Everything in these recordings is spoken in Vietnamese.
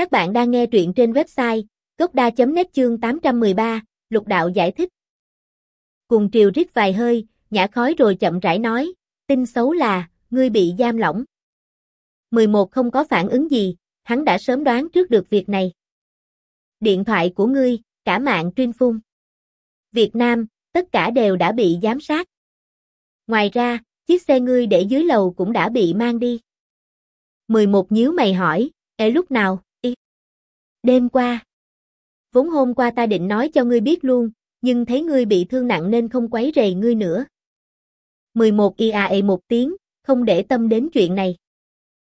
Các bạn đang nghe truyện trên website gocda.net chương 813, Lục Đạo giải thích. Cùng triều rít vài hơi, nhả khói rồi chậm rãi nói, tin xấu là, ngươi bị giam lỏng. 11 không có phản ứng gì, hắn đã sớm đoán trước được việc này. Điện thoại của ngươi, cả mạng tuyên phun. Việt Nam, tất cả đều đã bị giám sát. Ngoài ra, chiếc xe ngươi để dưới lầu cũng đã bị mang đi. 11 nhíu mày hỏi, Ê lúc nào. Đêm qua. Vốn hôm qua ta định nói cho ngươi biết luôn, nhưng thấy ngươi bị thương nặng nên không quấy rầy ngươi nữa. 11 IAE một tiếng, không để tâm đến chuyện này.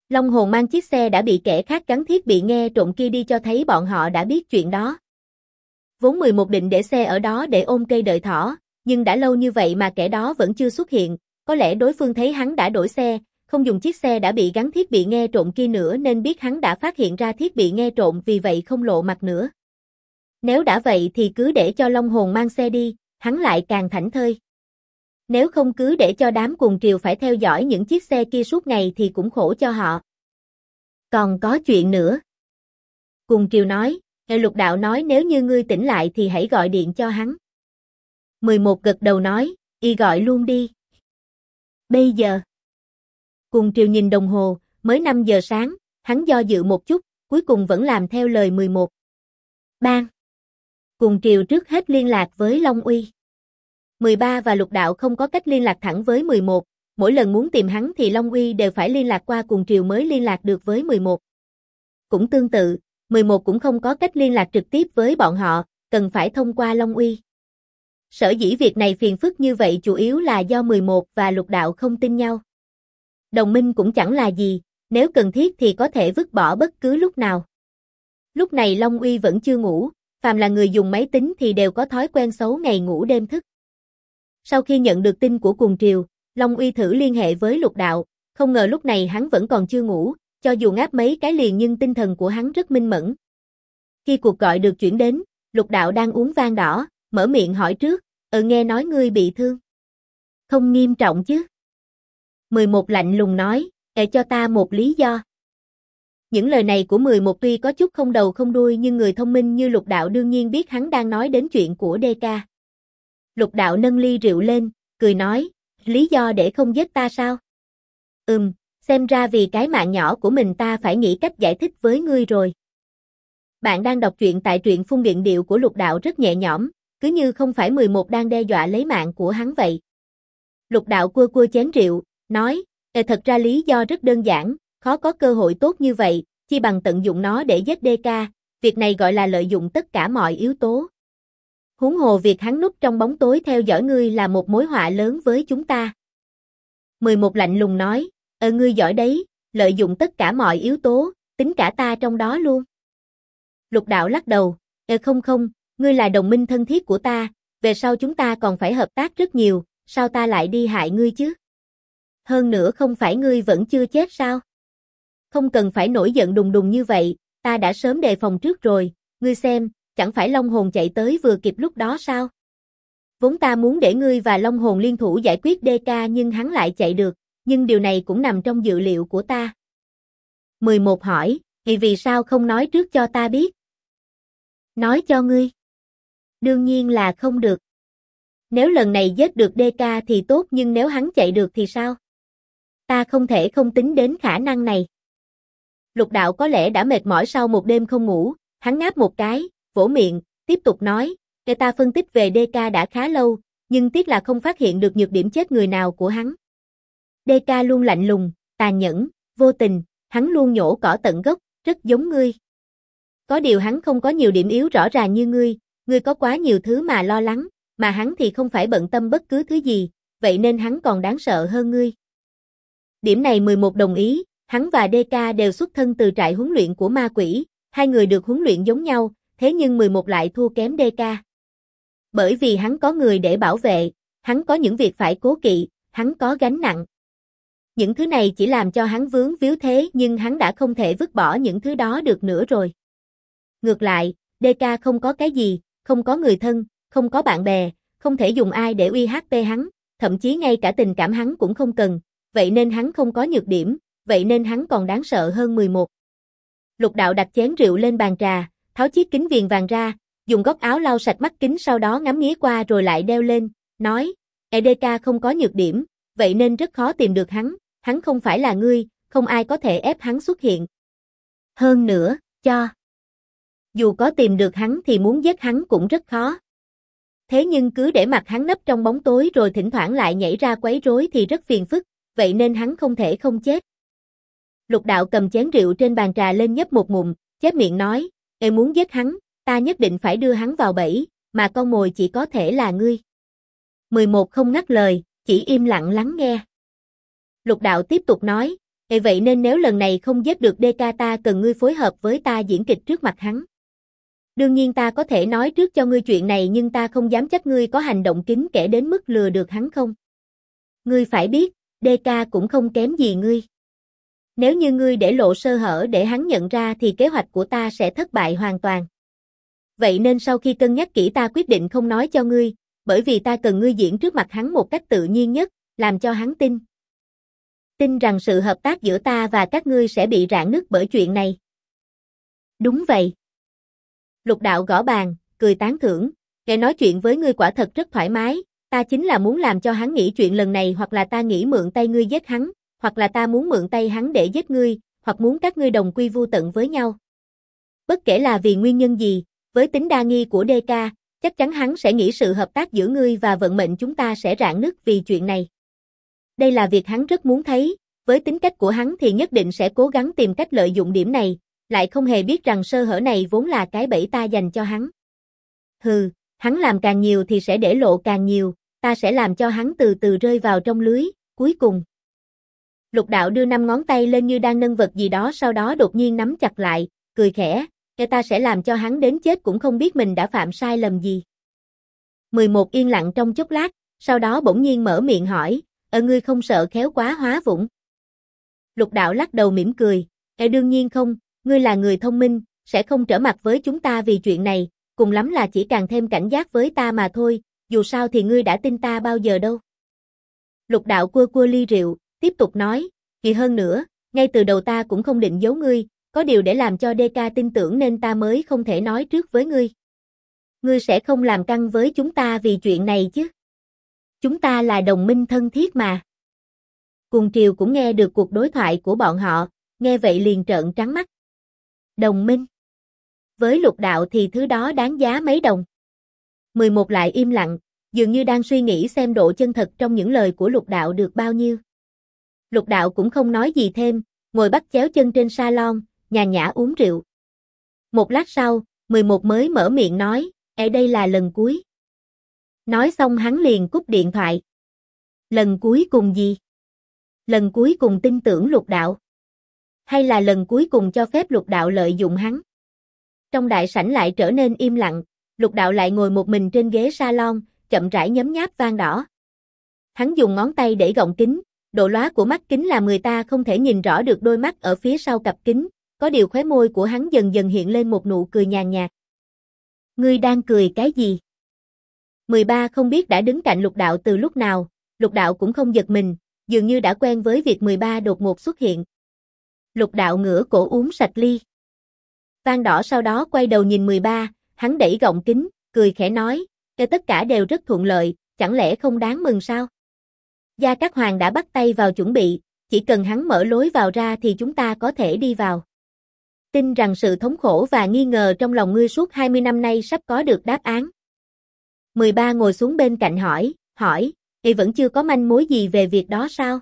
Long hồn mang chiếc xe đã bị kẻ khác gắn thiết bị nghe trộm kia đi cho thấy bọn họ đã biết chuyện đó. Vốn 11 định để xe ở đó để ôm cây đợi thỏ, nhưng đã lâu như vậy mà kẻ đó vẫn chưa xuất hiện, có lẽ đối phương thấy hắn đã đổi xe, không dùng chiếc xe đã bị gắn thiết bị nghe trộm kia nữa nên biết hắn đã phát hiện ra thiết bị nghe trộm vì vậy không lộ mặt nữa. Nếu đã vậy thì cứ để cho Long Hồn mang xe đi, hắn lại càng thảnh thơi. Nếu không cứ để cho đám cuồng triều phải theo dõi những chiếc xe kia suốt ngày thì cũng khổ cho họ. Còn có chuyện nữa. Cuồng triều nói, Hệ lục đạo nói nếu như ngươi tỉnh lại thì hãy gọi điện cho hắn. 11 gật đầu nói, y gọi luôn đi. Bây giờ. Cùng triều nhìn đồng hồ, mới 5 giờ sáng, hắn do dự một chút, cuối cùng vẫn làm theo lời 11. Bang. Cùng triều trước hết liên lạc với Long Uy. 13 và lục đạo không có cách liên lạc thẳng với 11, mỗi lần muốn tìm hắn thì Long Uy đều phải liên lạc qua cùng triều mới liên lạc được với 11. Cũng tương tự, 11 cũng không có cách liên lạc trực tiếp với bọn họ, cần phải thông qua Long Uy. Sở dĩ việc này phiền phức như vậy chủ yếu là do 11 và lục đạo không tin nhau. Đồng minh cũng chẳng là gì, nếu cần thiết thì có thể vứt bỏ bất cứ lúc nào. Lúc này Long Uy vẫn chưa ngủ, phàm là người dùng máy tính thì đều có thói quen xấu ngày ngủ đêm thức. Sau khi nhận được tin của Cuồng triều, Long Uy thử liên hệ với lục đạo, không ngờ lúc này hắn vẫn còn chưa ngủ, cho dù ngáp mấy cái liền nhưng tinh thần của hắn rất minh mẫn. Khi cuộc gọi được chuyển đến, lục đạo đang uống vang đỏ, mở miệng hỏi trước, ừ nghe nói ngươi bị thương. Không nghiêm trọng chứ? 11 lạnh lùng nói, để cho ta một lý do. Những lời này của 11 tuy có chút không đầu không đuôi nhưng người thông minh như lục đạo đương nhiên biết hắn đang nói đến chuyện của DK. Lục đạo nâng ly rượu lên, cười nói, lý do để không giết ta sao? Ừm, xem ra vì cái mạng nhỏ của mình ta phải nghĩ cách giải thích với ngươi rồi. Bạn đang đọc truyện tại truyện phun điện điệu của lục đạo rất nhẹ nhõm, cứ như không phải 11 đang đe dọa lấy mạng của hắn vậy. Lục đạo cua cua chén rượu, nói, Ê thật ra lý do rất đơn giản, khó có cơ hội tốt như vậy, chi bằng tận dụng nó để giết DK, việc này gọi là lợi dụng tất cả mọi yếu tố. Huống hồ việc hắn núp trong bóng tối theo dõi ngươi là một mối họa lớn với chúng ta. 11 lạnh lùng nói, Ờ ngươi giỏi đấy, lợi dụng tất cả mọi yếu tố, tính cả ta trong đó luôn. Lục đạo lắc đầu, Ờ không không, ngươi là đồng minh thân thiết của ta, về sau chúng ta còn phải hợp tác rất nhiều, sao ta lại đi hại ngươi chứ? Hơn nữa không phải ngươi vẫn chưa chết sao? Không cần phải nổi giận đùng đùng như vậy, ta đã sớm đề phòng trước rồi, ngươi xem, chẳng phải Long Hồn chạy tới vừa kịp lúc đó sao? Vốn ta muốn để ngươi và Long Hồn liên thủ giải quyết DK nhưng hắn lại chạy được, nhưng điều này cũng nằm trong dự liệu của ta. 11 hỏi, thì vì sao không nói trước cho ta biết? Nói cho ngươi. Đương nhiên là không được. Nếu lần này giết được DK thì tốt nhưng nếu hắn chạy được thì sao? Ta không thể không tính đến khả năng này. Lục đạo có lẽ đã mệt mỏi sau một đêm không ngủ, hắn ngáp một cái, vỗ miệng, tiếp tục nói, người ta phân tích về DK đã khá lâu, nhưng tiếc là không phát hiện được nhược điểm chết người nào của hắn. DK luôn lạnh lùng, tàn nhẫn, vô tình, hắn luôn nhổ cỏ tận gốc, rất giống ngươi. Có điều hắn không có nhiều điểm yếu rõ ràng như ngươi, ngươi có quá nhiều thứ mà lo lắng, mà hắn thì không phải bận tâm bất cứ thứ gì, vậy nên hắn còn đáng sợ hơn ngươi. Điểm này 11 đồng ý, hắn và DK đều xuất thân từ trại huấn luyện của ma quỷ, hai người được huấn luyện giống nhau, thế nhưng 11 lại thua kém DK. Bởi vì hắn có người để bảo vệ, hắn có những việc phải cố kỵ, hắn có gánh nặng. Những thứ này chỉ làm cho hắn vướng víu thế nhưng hắn đã không thể vứt bỏ những thứ đó được nữa rồi. Ngược lại, DK không có cái gì, không có người thân, không có bạn bè, không thể dùng ai để uy HP hắn, thậm chí ngay cả tình cảm hắn cũng không cần, vậy nên hắn không có nhược điểm, vậy nên hắn còn đáng sợ hơn 11. Lục đạo đặt chén rượu lên bàn trà, tháo chiếc kính viền vàng ra, dùng góc áo lau sạch mắt kính sau đó ngắm nghía qua rồi lại đeo lên, nói, EDK không có nhược điểm, vậy nên rất khó tìm được hắn, hắn không phải là ngươi, không ai có thể ép hắn xuất hiện. Hơn nữa, cho. Dù có tìm được hắn thì muốn giết hắn cũng rất khó. Thế nhưng cứ để mặt hắn nấp trong bóng tối rồi thỉnh thoảng lại nhảy ra quấy rối thì rất phiền phức, vậy nên hắn không thể không chết. Lục đạo cầm chén rượu trên bàn trà lên nhấp một ngụm, chép miệng nói, Ê muốn giết hắn, ta nhất định phải đưa hắn vào bẫy, mà con mồi chỉ có thể là ngươi. 11 không ngắt lời, chỉ im lặng lắng nghe. Lục đạo tiếp tục nói, Ê vậy nên nếu lần này không giết được DK ta cần ngươi phối hợp với ta diễn kịch trước mặt hắn. Đương nhiên ta có thể nói trước cho ngươi chuyện này nhưng ta không dám chắc ngươi có hành động kín kẻ đến mức lừa được hắn không. Ngươi phải biết, DK cũng không kém gì ngươi. Nếu như ngươi để lộ sơ hở để hắn nhận ra thì kế hoạch của ta sẽ thất bại hoàn toàn. Vậy nên sau khi cân nhắc kỹ ta quyết định không nói cho ngươi, bởi vì ta cần ngươi diễn trước mặt hắn một cách tự nhiên nhất, làm cho hắn tin. Tin rằng sự hợp tác giữa ta và các ngươi sẽ bị rạn nứt bởi chuyện này. Đúng vậy. Lục đạo gõ bàn, cười tán thưởng, nghe nói chuyện với ngươi quả thật rất thoải mái, ta chính là muốn làm cho hắn nghĩ chuyện lần này hoặc là ta nghĩ mượn tay ngươi giết hắn, hoặc là ta muốn mượn tay hắn để giết ngươi, hoặc muốn các ngươi đồng quy vu tận với nhau. Bất kể là vì nguyên nhân gì, với tính đa nghi của DK, chắc chắn hắn sẽ nghĩ sự hợp tác giữa ngươi và vận mệnh chúng ta sẽ rạn nứt vì chuyện này. Đây là việc hắn rất muốn thấy, với tính cách của hắn thì nhất định sẽ cố gắng tìm cách lợi dụng điểm này, lại không hề biết rằng sơ hở này vốn là cái bẫy ta dành cho hắn. Hừ, hắn làm càng nhiều thì sẽ để lộ càng nhiều, ta sẽ làm cho hắn từ từ rơi vào trong lưới, cuối cùng. Lục đạo đưa năm ngón tay lên như đang nâng vật gì đó sau đó đột nhiên nắm chặt lại, cười khẽ, cái ta sẽ làm cho hắn đến chết cũng không biết mình đã phạm sai lầm gì. 11 yên lặng trong chốc lát, sau đó bỗng nhiên mở miệng hỏi, ở ngươi không sợ khéo quá hóa vũng. Lục đạo lắc đầu mỉm cười, e đương nhiên không, ngươi là người thông minh, sẽ không trở mặt với chúng ta vì chuyện này, cùng lắm là chỉ càng thêm cảnh giác với ta mà thôi, dù sao thì ngươi đã tin ta bao giờ đâu. Lục đạo cua cua ly rượu, tiếp tục nói, kỳ hơn nữa, ngay từ đầu ta cũng không định giấu ngươi, có điều để làm cho DK tin tưởng nên ta mới không thể nói trước với ngươi. Ngươi sẽ không làm căng với chúng ta vì chuyện này chứ. Chúng ta là đồng minh thân thiết mà. Cùng triều cũng nghe được cuộc đối thoại của bọn họ, nghe vậy liền trợn trắng mắt. Đồng minh. Với lục đạo thì thứ đó đáng giá mấy đồng. 11 lại im lặng, dường như đang suy nghĩ xem độ chân thật trong những lời của lục đạo được bao nhiêu. Lục đạo cũng không nói gì thêm, ngồi bắt chéo chân trên salon, nhà nhã uống rượu. Một lát sau, 11 mới mở miệng nói, ở đây là lần cuối. Nói xong hắn liền cúp điện thoại. Lần cuối cùng gì? Lần cuối cùng tin tưởng lục đạo. Hay là lần cuối cùng cho phép lục đạo lợi dụng hắn? Trong đại sảnh lại trở nên im lặng, lục đạo lại ngồi một mình trên ghế salon, chậm rãi nhấm nháp vang đỏ. Hắn dùng ngón tay để gọng kính, độ lóa của mắt kính làm người ta không thể nhìn rõ được đôi mắt ở phía sau cặp kính, có điều khóe môi của hắn dần dần hiện lên một nụ cười nhàn nhạt. Ngươi đang cười cái gì? 13 không biết đã đứng cạnh lục đạo từ lúc nào, lục đạo cũng không giật mình, dường như đã quen với việc 13 đột ngột xuất hiện. Lục đạo ngửa cổ uống sạch ly. Vang đỏ sau đó quay đầu nhìn 13, hắn đẩy gọng kính, cười khẽ nói, cái tất cả đều rất thuận lợi, chẳng lẽ không đáng mừng sao? Gia Cát Hoàng đã bắt tay vào chuẩn bị, chỉ cần hắn mở lối vào ra thì chúng ta có thể đi vào. Tin rằng sự thống khổ và nghi ngờ trong lòng ngươi suốt 20 năm nay sắp có được đáp án. 13 ngồi xuống bên cạnh hỏi, hỏi, thì vẫn chưa có manh mối gì về việc đó sao?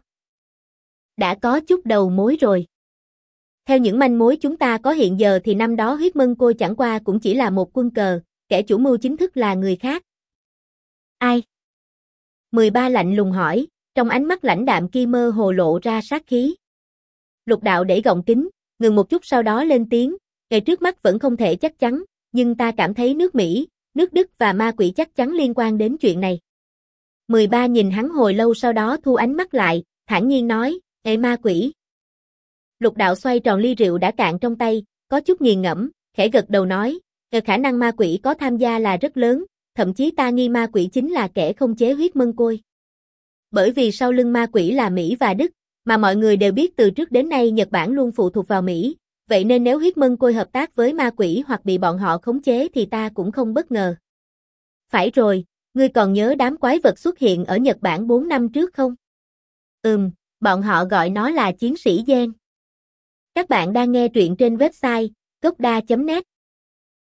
Đã có chút đầu mối rồi. Theo những manh mối chúng ta có hiện giờ thì năm đó huyết mân cô chẳng qua cũng chỉ là một quân cờ, kẻ chủ mưu chính thức là người khác. Ai? 13 lạnh lùng hỏi, trong ánh mắt lãnh đạm kia mơ hồ lộ ra sát khí. Lục đạo để gọng kính, ngừng một chút sau đó lên tiếng, ngày trước mắt vẫn không thể chắc chắn, nhưng ta cảm thấy nước Mỹ, nước Đức và ma quỷ chắc chắn liên quan đến chuyện này. 13 nhìn hắn hồi lâu sau đó thu ánh mắt lại, thản nhiên nói, Ê ma quỷ. Lục đạo xoay tròn ly rượu đã cạn trong tay, có chút nghiền ngẫm, khẽ gật đầu nói, khả năng ma quỷ có tham gia là rất lớn, thậm chí ta nghi ma quỷ chính là kẻ không chế huyết mân côi. Bởi vì sau lưng ma quỷ là Mỹ và Đức, mà mọi người đều biết từ trước đến nay Nhật Bản luôn phụ thuộc vào Mỹ, vậy nên nếu huyết mân côi hợp tác với ma quỷ hoặc bị bọn họ khống chế thì ta cũng không bất ngờ. Phải rồi, ngươi còn nhớ đám quái vật xuất hiện ở Nhật Bản 4 năm trước không? Ừm, bọn họ gọi nó là chiến sĩ gen. Các bạn đang nghe truyện trên website gocda.net